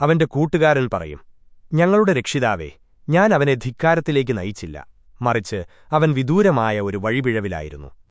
അവന്റെ കൂട്ടുകാരൻ പറയും ഞങ്ങളുടെ രക്ഷിതാവേ ഞാൻ അവനെ ധിക്കാരത്തിലേക്ക് നയിച്ചില്ല. മറിച്ച് അവൻ വിദൂരമായ ഒരു വഴിപിഴവിലായിരുന്നു.